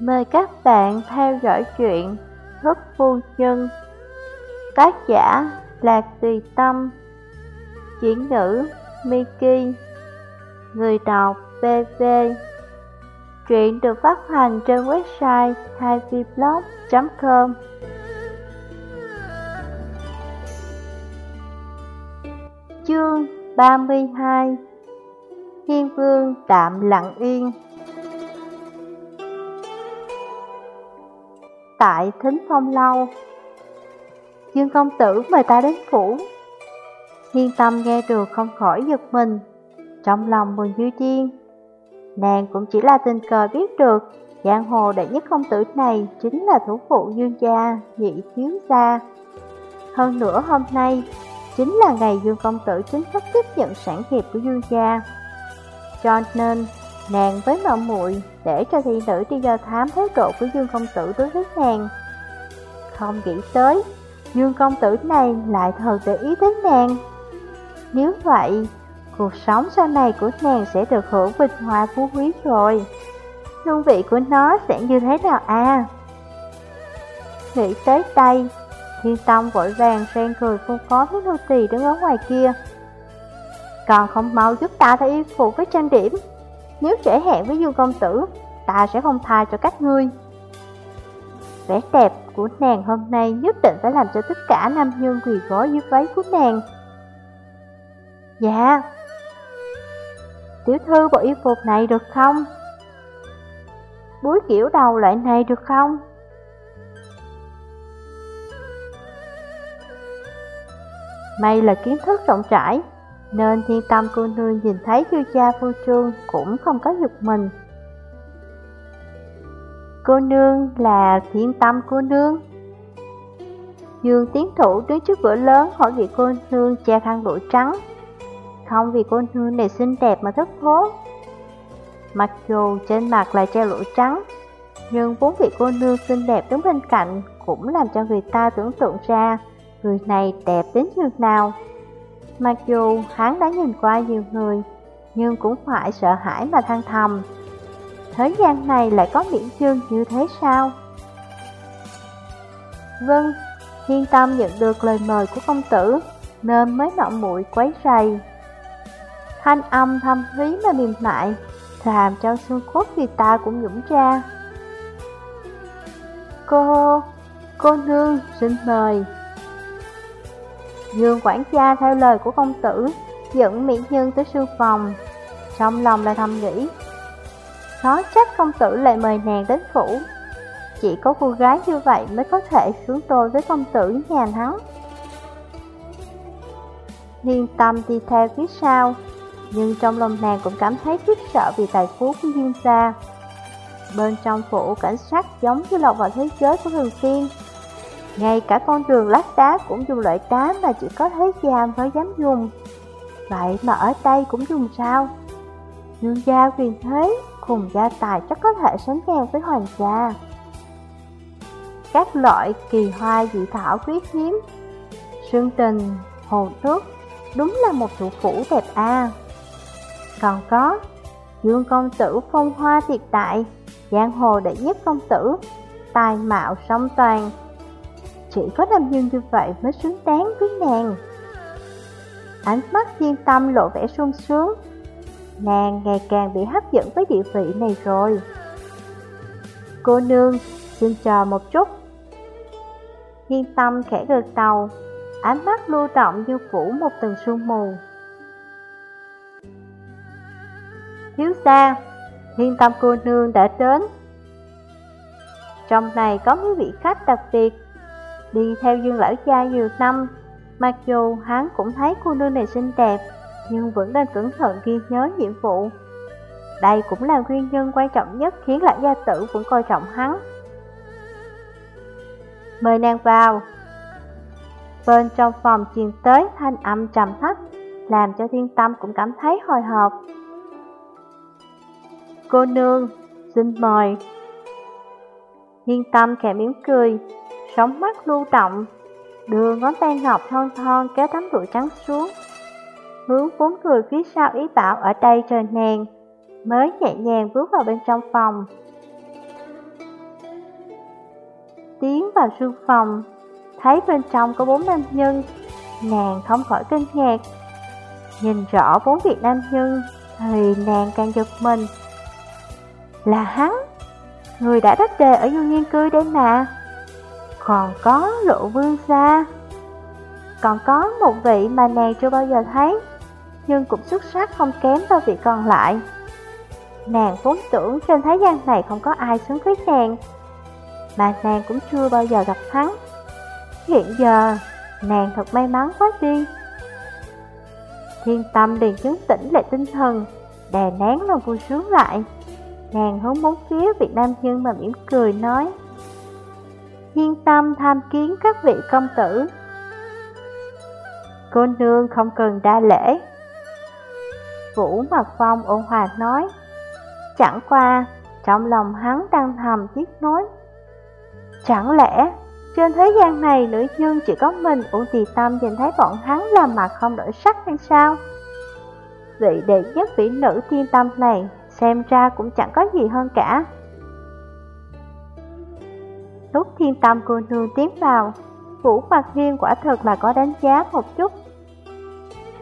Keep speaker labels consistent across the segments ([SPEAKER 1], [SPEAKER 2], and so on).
[SPEAKER 1] Mời các bạn theo dõi chuyện Thức Phu Nhân. Tác giả Lạc Tùy Tâm. Chuyển ngữ Miki. Người đọc BV Truyện được phát hành trên website 2vblog.com Chương 32 Thiên Vương tạm lặng yên. Tại Thính Phong Lâu. Dương công tử mời ta đến phủ. Hiên tâm nghe được không khỏi giật mình. Trong lòng mừng như điên Nàng cũng chỉ là tình cờ biết được Giang hồ đệ nhất công tử này chính là thủ phụ dương gia, nhị thiếu gia. Hơn nữa hôm nay chính là ngày Dương Công Tử chính thức tiếp nhận sản nghiệp của Dương gia. Cho nên, nàng với mợ muội để cho thị nữ đi do thám thái độ của Dương Công Tử đối với nàng. Không nghĩ tới, Dương Công Tử này lại thật để ý tới nàng. Nếu vậy, cuộc sống sau này của nàng sẽ được hưởng vinh hoa phú quý rồi. Hương vị của nó sẽ như thế nào à? Nghĩ tới đây, Thiên tông vội vàng sang cười phun phó với nô tỳ đứng ở ngoài kia. Còn không mau giúp ta thay y phục với trang điểm. Nếu trễ hẹn với Dương Công Tử, ta sẽ không tha cho các ngươi. Vẻ đẹp của nàng hôm nay nhất định phải làm cho tất cả nam nhân quỳ gối dưới váy của nàng. Dạ. Tiểu thư bộ y phục này được không? Búi kiểu đầu loại này được không? May là kiến thức rộng rãi, nên thiên tâm cô nương nhìn thấy thư cha phu trương cũng không có giục mình. Cô nương là thiên tâm cô nương. Dương tiến thủ đứng trước cửa lớn hỏi vị cô nương che khăn lụa trắng. Không vì cô nương này xinh đẹp mà thất thố. Mặc dù trên mặt là che lụa trắng, nhưng bốn vị cô nương xinh đẹp đứng bên cạnh cũng làm cho người ta tưởng tượng ra người này đẹp đến như nào. Mặc dù hắn đã nhìn qua nhiều người, nhưng cũng phải sợ hãi mà than thầm. Thế gian này lại có miễn chương như thế sao? Vâng, Thiên Tâm nhận được lời mời của công tử, nên mới nọ muội quấy rầy. Thanh âm thâm thúy mà mềm mại, làm cho xương cốt người ta cũng nhũng ra. Cô, cô nương xin mời. Dương quản gia theo lời của công tử, dẫn mỹ nhân tới sư phòng. Trong lòng là thầm nghĩ, khó trách công tử lại mời nàng đến phủ. Chỉ có cô gái như vậy mới có thể xuống tôi với công tử nhà hắn. Hiên tâm đi theo phía sau, nhưng trong lòng nàng cũng cảm thấy khiếp sợ vì tài phú của Dương gia. Bên trong phủ cảnh sát giống như lọt vào thế giới của thường phiên ngay cả con đường lát đá cũng dùng loại đá mà chỉ có thế gian mới dám dùng. Vậy mà ở đây cũng dùng sao? Dương gia quyền thế cùng gia tài chắc có thể sánh ngang với hoàng gia. Các loại kỳ hoa dị thảo quý hiếm, sương tình, hồ nước, đúng là một thủ phủ đẹp a. Còn có, Dương công tử phong hoa tuyệt đại, giang hồ đệ nhất công tử, tài mạo song toàn, chỉ có nam nhân như vậy mới xứng đáng với nàng. Ánh mắt thiên tâm lộ vẻ sung sướng. Nàng ngày càng bị hấp dẫn với địa vị này rồi. Cô nương, xin chờ một chút. Thiên tâm khẽ gật đầu Ánh mắt lưu động như phủ một tầng sương mù. Thiếu gia, thiên tâm cô nương đã đến. Trong này có mấy vị khách đặc biệt đi theo dương lão cha nhiều năm. Mặc dù hắn cũng thấy cô nương này xinh đẹp, nhưng vẫn nên cẩn thận ghi nhớ nhiệm vụ. Đây cũng là nguyên nhân quan trọng nhất khiến lão gia tử vẫn coi trọng hắn. Mời nàng vào. Bên trong phòng truyền tới thanh âm trầm thấp, làm cho thiên tâm cũng cảm thấy hồi hộp. Cô nương, xin mời. Thiên tâm khẽ mỉm cười, sóng mắt lưu động, đưa ngón tay ngọc thon thon kéo tấm rụi trắng xuống. Hướng bốn người phía sau ý bảo ở đây chờ nàng, mới nhẹ nhàng bước vào bên trong phòng. tiến vào sương phòng, thấy bên trong có bốn nam nhân, nàng không khỏi kinh ngạc. Nhìn rõ bốn vị nam nhân thì nàng càng giật mình. Là hắn, người đã đắc đề ở dương nghiên cư đấy mà. Còn có lộ vương gia. Còn có một vị mà nàng chưa bao giờ thấy, nhưng cũng xuất sắc không kém vào vị còn lại. Nàng vốn tưởng trên thế gian này không có ai xứng với nàng, mà nàng cũng chưa bao giờ gặp hắn. Hiện giờ, nàng thật may mắn quá đi. Thiên tâm liền chứng tỉnh lại tinh thần, đè nén lòng vui sướng lại. Nàng hướng bốn phía Việt Nam nhân mà mỉm cười nói Yên tâm tham kiến các vị công tử Cô nương không cần đa lễ Vũ Mật Phong ôn hòa nói Chẳng qua, trong lòng hắn đang thầm tiếc nối Chẳng lẽ trên thế gian này nữ nhân chỉ có mình Uông Tì Tâm nhìn thấy bọn hắn là mặt không đổi sắc hay sao? Vị đệ nhất vị nữ thiên tâm này xem ra cũng chẳng có gì hơn cả. Lúc thiên tâm cô nương tiến vào, Vũ Mặt Hiên quả thật là có đánh giá một chút.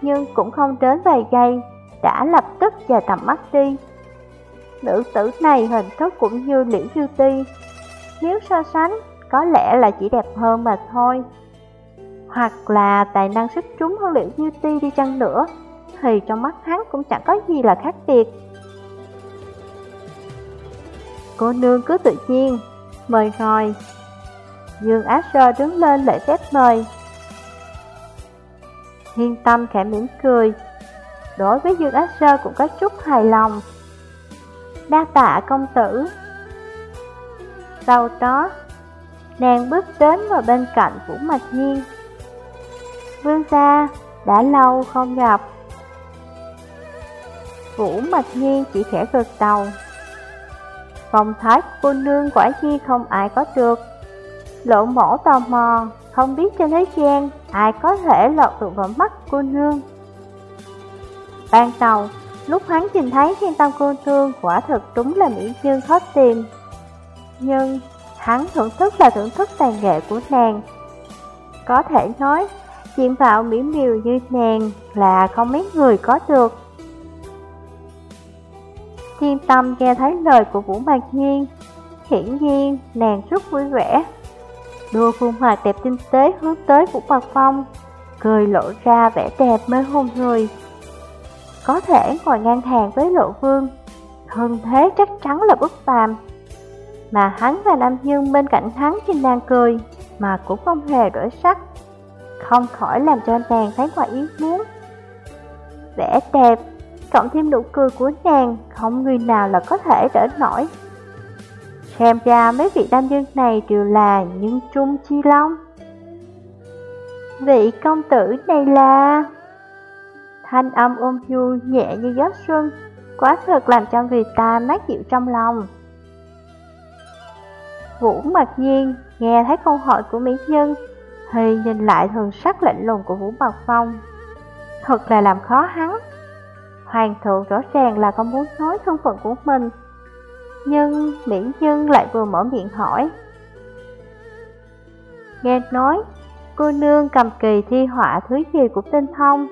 [SPEAKER 1] Nhưng cũng không đến vài giây, đã lập tức dời tầm mắt đi. Nữ tử này hình thức cũng như Liễu Dư Ti. Nếu so sánh, có lẽ là chỉ đẹp hơn mà thôi. Hoặc là tài năng xuất chúng hơn Liễu Dư Ti đi chăng nữa, thì trong mắt hắn cũng chẳng có gì là khác biệt. Cô nương cứ tự nhiên, mời ngồi. Dương Á Sơ đứng lên lễ phép mời. Hiên tâm khẽ mỉm cười. Đối với Dương Á Sơ cũng có chút hài lòng. Đa tạ công tử. Sau đó, nàng bước đến vào bên cạnh Vũ Mạch Nhiên. Vương gia, đã lâu không gặp. Vũ Mạch Nhiên chỉ khẽ gật đầu. Phong thái cô nương quả chi không ai có được. Lộ mổ tò mò, không biết trên thế gian ai có thể lọt được vào mắt cô nương. Ban đầu, lúc hắn nhìn thấy thiên tâm cô nương quả thực đúng là mỹ nhân khó tìm. Nhưng hắn thưởng thức là thưởng thức tài nghệ của nàng. Có thể nói, diện mạo mỹ miều như nàng là không mấy người có được. Thiên tâm nghe thấy lời của Vũ Mạc Nhiên. Hiển nhiên, nàng rất vui vẻ. Đôi khuôn mặt đẹp tinh tế hướng tới Vũ Mạc Phong, Cười lộ ra vẻ đẹp mê hôn người. Có thể ngồi ngang hàng với lộ vương, Thân thế chắc chắn là bất phàm. Mà hắn và Nam Dương bên cạnh hắn trên nàng cười, Mà cũng không hề đổi sắc, Không khỏi làm cho nàng thấy ngoài ý muốn. Vẻ đẹp cộng thêm nụ cười của nàng, không người nào là có thể đỡ nổi. Xem ra mấy vị nam nhân này đều là nhân trung chi long. Vị công tử này là... Thanh âm ôm nhu nhẹ như gió xuân, quá thật làm cho người ta mát dịu trong lòng. Vũ mặc nhiên nghe thấy câu hỏi của mỹ nhân, thì nhìn lại thường sắc lạnh lùng của Vũ Mạc Phong. Thật là làm khó hắn. Hoàng thượng rõ ràng là không muốn nói thân phận của mình. Nhưng Mỹ Nhân lại vừa mở miệng hỏi. Nghe nói, cô nương cầm kỳ thi họa thứ gì của tinh thông?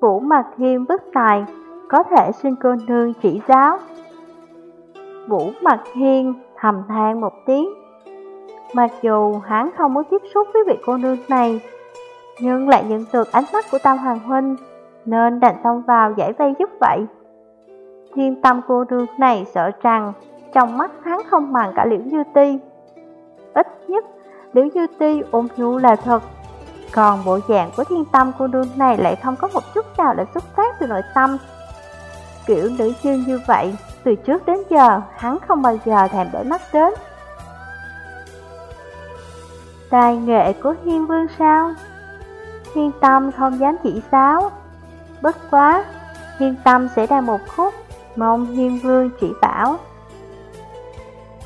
[SPEAKER 1] Vũ mặt hiêm bất tài, có thể xin cô nương chỉ giáo. Vũ mặt hiên thầm than một tiếng. Mặc dù hắn không muốn tiếp xúc với vị cô nương này Nhưng lại nhận được ánh mắt của Tam Hoàng Huynh nên đành xông vào giải vây giúp vậy. Thiên tâm cô nương này sợ rằng trong mắt hắn không bằng cả Liễu Như Ti. Ít nhất, Liễu Như Ti ôm nhu là thật, còn bộ dạng của thiên tâm cô nương này lại không có một chút nào là xuất phát từ nội tâm. Kiểu nữ nhân như vậy, từ trước đến giờ hắn không bao giờ thèm để mắt đến. Tài nghệ của Hiên Vương sao? Thiên tâm không dám chỉ giáo, Bất quá, hiên tâm sẽ đàn một khúc, mong hiên vương chỉ bảo.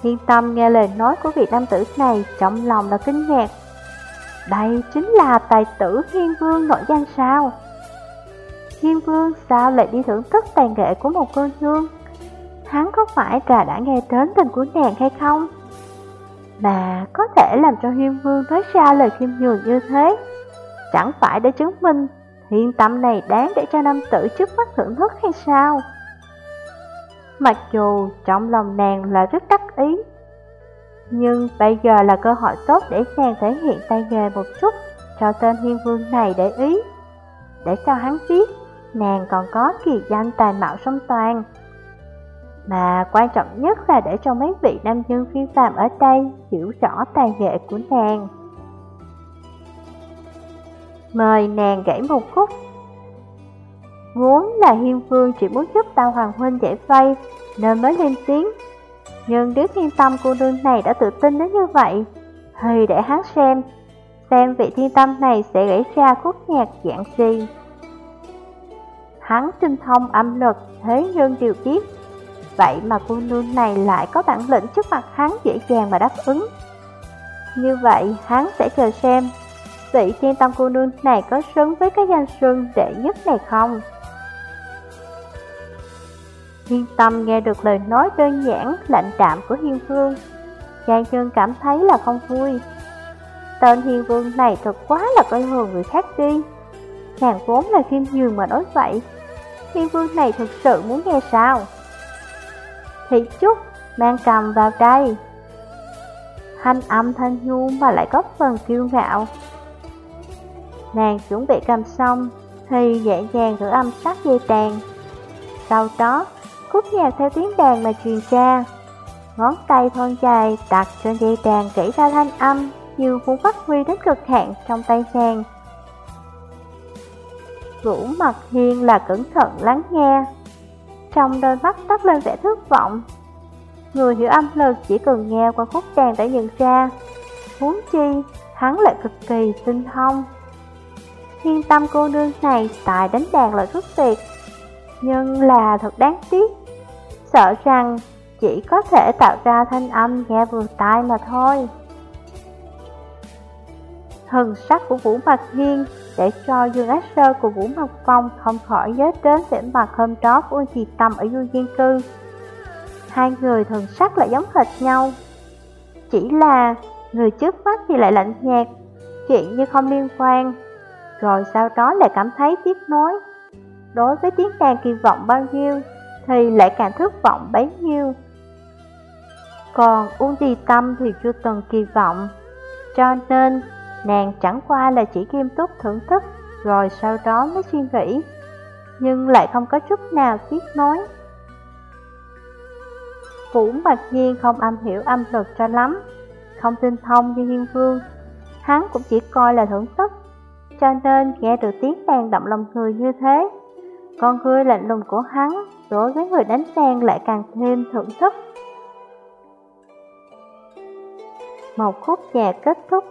[SPEAKER 1] Hiên tâm nghe lời nói của vị nam tử này trong lòng là kinh ngạc. Đây chính là tài tử hiên vương nội danh sao? Hiên vương sao lại đi thưởng thức tài nghệ của một cô nương? Hắn có phải trà đã nghe đến tên của nàng hay không? Mà có thể làm cho Hiên Vương nói ra lời khiêm nhường như thế Chẳng phải để chứng minh Thiên tâm này đáng để cho nam tử trước mắt thưởng thức hay sao? Mặc dù trong lòng nàng là rất đắc ý, Nhưng bây giờ là cơ hội tốt để nàng thể hiện tay nghề một chút Cho tên hiên vương này để ý. Để cho hắn biết, nàng còn có kỳ danh tài mạo song toàn. Mà quan trọng nhất là để cho mấy vị nam nhân phi phạm ở đây hiểu rõ tài nghệ của nàng. Mời nàng gãy một khúc. Vốn là hiên vương chỉ muốn giúp tao hoàng huynh giải vây Nên mới lên tiếng. Nhưng đứa thiên tâm cô nương này đã tự tin đến như vậy Thì để hắn xem Xem vị thiên tâm này sẽ gãy ra khúc nhạc dạng gì. Hắn tinh thông âm lực thế nhân điều kiếp, Vậy mà cô nương này lại có bản lĩnh trước mặt hắn dễ dàng mà đáp ứng. Như vậy hắn sẽ chờ xem. Vị thiên tâm cô nương này có xứng với cái danh sương đệ nhất này không? thiên tâm nghe được lời nói đơn giản, lạnh đạm của Hiên Vương. Giang Trương cảm thấy là không vui. Tên Hiên Vương này thật quá là coi thường người khác đi. Nàng vốn là khiêm nhường mà nói vậy. Hiên Vương này thực sự muốn nghe sao? Thị Trúc mang cầm vào đây. Thanh âm thanh nhu mà lại có phần kiêu ngạo. Nàng chuẩn bị cầm xong thì dễ dàng thử âm sắc dây đàn. Sau đó khúc nhạc theo tiếng đàn mà truyền ra. Ngón tay thon dài đặt trên dây đàn kỹ ra thanh âm như muốn phát huy đến cực hạn trong tay nàng. Vũ mặt hiên là cẩn thận lắng nghe, trong đôi mắt tắt lên vẻ thất vọng. Người hiểu âm lực chỉ cần nghe qua khúc đàn đã nhận ra, huống chi hắn lại cực kỳ tinh thông. Thiên tâm cô nương này tại đánh đàn là rất tuyệt, nhưng là thật đáng tiếc sợ rằng chỉ có thể tạo ra thanh âm nghe vừa tai mà thôi. Thần sắc của Vũ Mặt Hiên để cho Dương Ác Sơ của Vũ Mặt Phong không khỏi nhớ đến vẻ mặt hôm đó của Uông Tâm ở Du Diên Cư. Hai người thần sắc lại giống hệt nhau. Chỉ là người trước mắt thì lại lạnh nhạt, chuyện như không liên quan, rồi sau đó lại cảm thấy tiếc nuối. Đối với tiếng đàn kỳ vọng bao nhiêu thì lại càng thất vọng bấy nhiêu. Còn Uông Tì Tâm thì chưa từng kỳ vọng, cho nên nàng chẳng qua là chỉ nghiêm túc thưởng thức rồi sau đó mới suy nghĩ, nhưng lại không có chút nào tiếc nói. Vũ mặc nhiên không âm hiểu âm lực cho lắm, không tinh thông như Hiên Vương, hắn cũng chỉ coi là thưởng thức, cho nên nghe được tiếng đàn động lòng người như thế con ngươi lạnh lùng của hắn đối với người đánh đàn lại càng thêm thưởng thức. Một khúc nhạc kết thúc,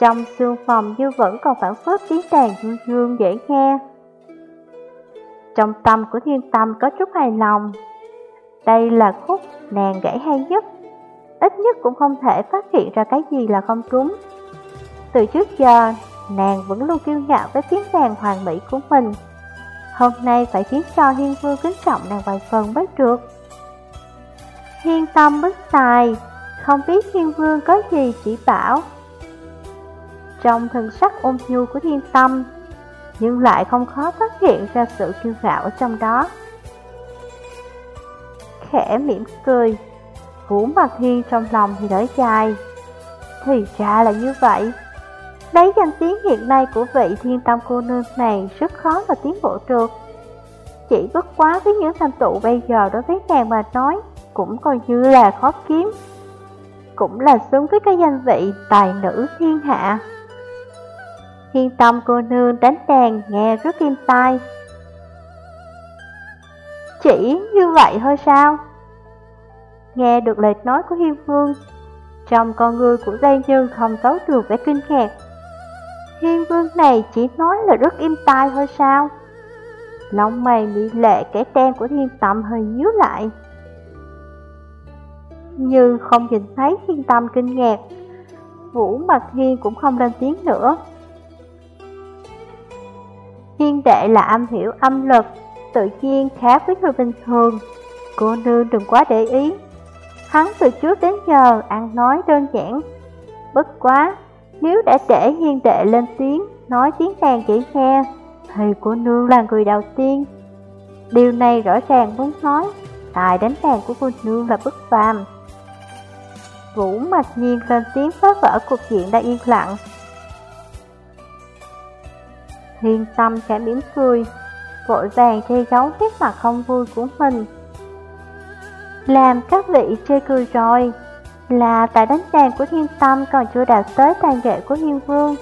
[SPEAKER 1] trong xương phòng như vẫn còn phản phất tiếng đàn dương dương dễ nghe. Trong tâm của thiên tâm có chút hài lòng. Đây là khúc nàng gãy hay nhất, ít nhất cũng không thể phát hiện ra cái gì là không trúng. Từ trước giờ, nàng vẫn luôn kiêu ngạo với tiếng đàn hoàng mỹ của mình. Hôm nay phải khiến cho Hiên Vương kính trọng nàng vài phần mới được. Hiên tâm bất tài, Không biết Hiên Vương có gì chỉ bảo? Trong thần sắc ôn nhu của thiên tâm, Nhưng lại không khó phát hiện ra sự kiêu ngạo ở trong đó. Khẽ mỉm cười Vũ mặt hiên trong lòng thì đỡ dài. Thì ra là như vậy. Lấy danh tiếng hiện nay của vị thiên tâm cô nương này rất khó mà tiến bộ được. Chỉ bất quá với những thành tựu bây giờ đối với nàng mà nói cũng coi như là khó kiếm. Cũng là xứng với cái danh vị tài nữ thiên hạ. Thiên tâm cô nương đánh đàn nghe rất kim tai. Chỉ như vậy thôi sao? Nghe được lời nói của Hiên Vương, trong con người của Giang nhân không giấu được vẻ kinh ngạc Hiên vương này chỉ nói là rất im tai thôi sao? Lòng mày bị lệ kẻ đen của thiên tâm hơi nhíu lại. Như không nhìn thấy thiên tâm kinh ngạc. Vũ mặt hiên cũng không lên tiếng nữa. Hiên đệ là âm hiểu âm lực Tự nhiên khác với người bình thường. Cô nương đừng quá để ý. Hắn từ trước đến giờ ăn nói đơn giản. Bất quá, nếu đã để hiên đệ lên tiếng, nói tiếng nàng chỉ nghe, thầy của nương là người đầu tiên. Điều này rõ ràng muốn nói, tài đánh đàn của cô nương là bất phàm. Vũ mạch nhiên lên tiếng phá vỡ cuộc diện đã yên lặng. Thiên tâm khẽ mỉm cười, vội vàng che giấu hết mặt không vui của mình. Làm các vị chê cười rồi, là tại đánh đàn của thiên tâm còn chưa đạt tới tàn nghệ của hiên vương.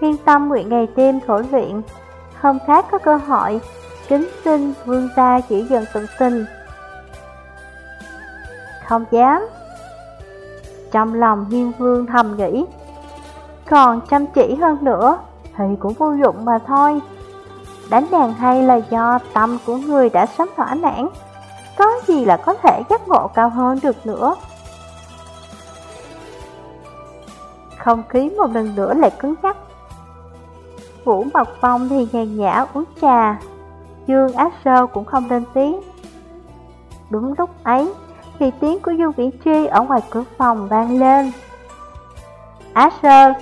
[SPEAKER 1] Thiên tâm nguyện ngày đêm khổ luyện, không khác có cơ hội, kính xin vương gia chỉ dần tận tình. Không dám. Trong lòng hiên vương thầm nghĩ, còn chăm chỉ hơn nữa thì cũng vô dụng mà thôi. Đánh đàn hay là do tâm của người đã sớm thỏa mãn, có gì là có thể giác ngộ cao hơn được nữa. Không khí một lần nữa lại cứng nhắc. Vũ mộc Phong thì nhàn nhã uống trà, Dương Ác Sơ cũng không lên tiếng. Đúng lúc ấy, thì tiếng của Dương Viễn Tri ở ngoài cửa phòng vang lên. Ác Sơ,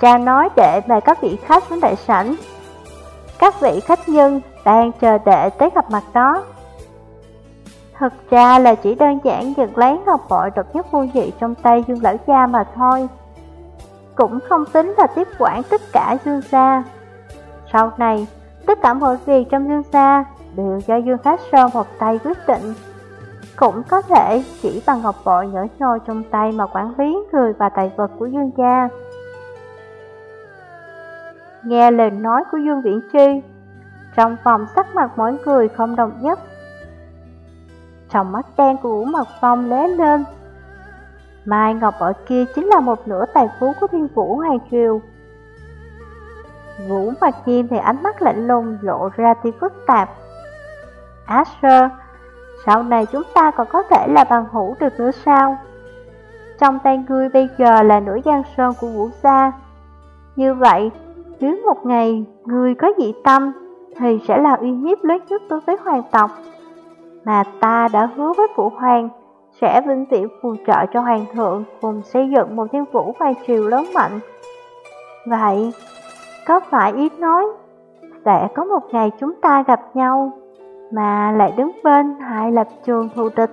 [SPEAKER 1] cha nói đệ mời các vị khách xuống đại sảnh. Các vị khách nhân đang chờ đệ tới gặp mặt đó. Thật ra là chỉ đơn giản giật lấy ngọc bội độc nhất vô dị trong tay Dương Lão Cha mà thôi. Cũng không tính là tiếp quản tất cả Dương gia. Sau này, tất cả mọi việc trong Dương gia đều do Dương Khách Sơn một tay quyết định. Cũng có thể chỉ bằng ngọc bội nhỏ nhoi trong tay mà quản lý người và tài vật của Dương gia. Nghe lời nói của Dương Viễn Chi, trong phòng sắc mặt mỗi người không đồng nhất. Trong mắt đen của Vũ Mật Phong lé lên. Mai Ngọc ở kia chính là một nửa tài phú của thiên vũ Hoàng Triều. Vũ và Kim thì ánh mắt lạnh lùng lộ ra tia phức tạp. Asher, sau này chúng ta còn có thể là bằng hữu được nữa sao? Trong tay ngươi bây giờ là nửa giang sơn của Vũ Gia. Như vậy, nếu một ngày ngươi có dị tâm, thì sẽ là uy hiếp lớn nhất đối với hoàng tộc. Mà ta đã hứa với Phụ Hoàng sẽ vinh viễn phù trợ cho Hoàng thượng cùng xây dựng một thiên vũ hoàng triều lớn mạnh. Vậy, có phải ý nói sẽ có một ngày chúng ta gặp nhau mà lại đứng bên hai lập trường thù địch?